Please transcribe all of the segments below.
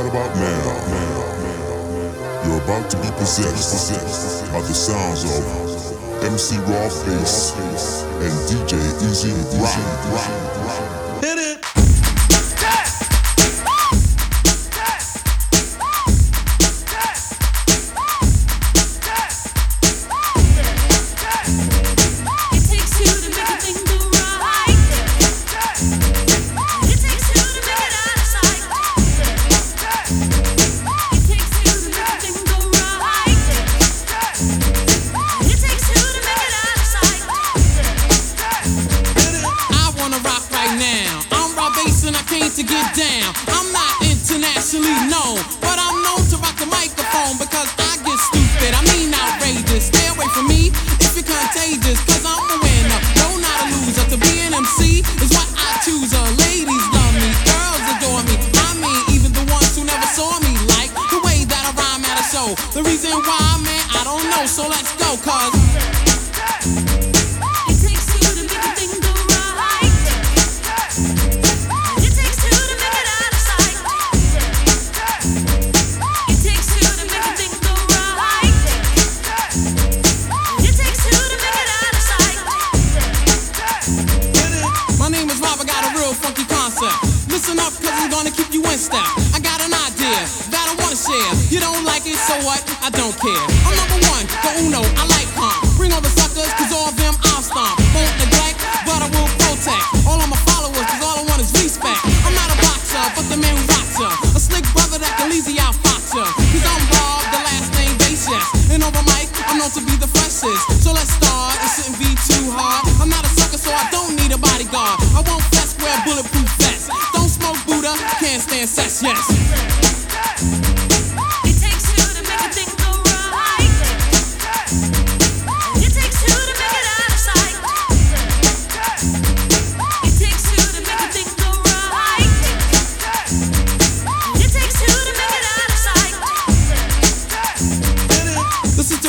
Right about now, you're about to be possessed by the sounds of MC Rob Base and DJ E-Z Rock. Hit it. It get down. I'm not internationally known, but I'm known to rock the microphone because I get stupid. I mean outrageous. Stay away from me if you're contagious, cause I'm a winner. No, not a loser. To be an MC is what I choose. Uh, ladies love me, girls adore me. I mean, even the ones who never saw me like the way that I rhyme at a show. The reason why, man, I don't know. So let's go, cause. You don't like it, so what? I don't care. I'm number one, the uno, I like calm. Bring all the suckers, cause all of them I'll stomp. Won't neglect, but I will protect. All of my followers, cause all I want is respect. I'm not a boxer, but the man who rocks ya. A slick brother that can easy out fox ya. Cause I'm Rob, the last name yes. And over mic, I'm known to be the freshest. So let's start, it shouldn't be too hard. I'm not a sucker, so I don't need a bodyguard. I won't fess, wear bulletproof vest. Don't smoke Buddha, can't stand sex, yes.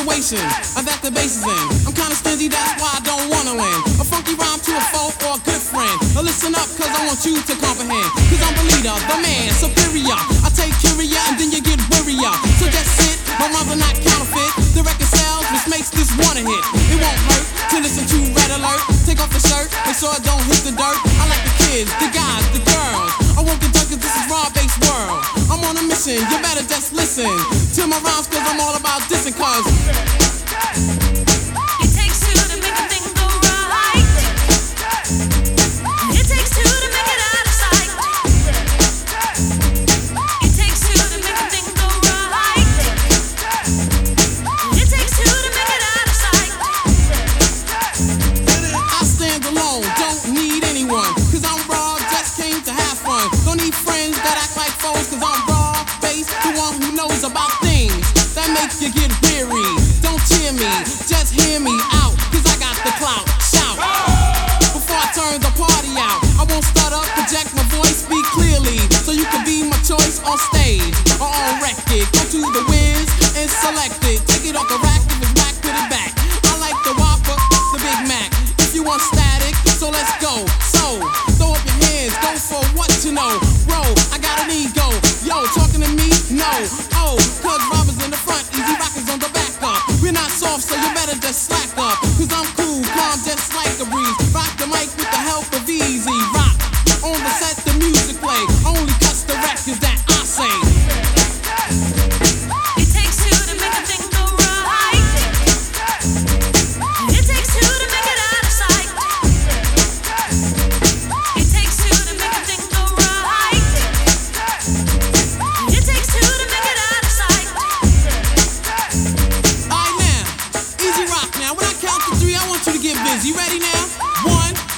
Situation that the bass is in. I'm kinda stingy, that's why I don't wanna win. A funky rhyme to a foe or a good friend. Now listen up, cause I want you to comprehend. Cause I'm the leader, the man, superior. I take curia and then you get worrier. So just sit, my rhymes are not counterfeit. The record sells, which makes this one a hit. It won't hurt to listen to Red Alert. Take off the shirt, make sure it don't hit the dirt. I like the kids, the guys, just listen. To my rhymes cause I'm all about dissing cause It takes praise to one who knows about things that makes you get weary. Don't cheer me, just hear me out, cause I got the clout. Shout. Before I turn the party out, I won't stutter, project my voice, speak clearly, so you can be my choice on stage or on record. Go to the Wiz and select it. Take it off the rack give it back to the back. I like the Whopper, the Big Mac. If you want static, so let's go. So, throw up your hands, go for what you know. Bro, I got an ego. so you better just slack up. this. You ready now? One.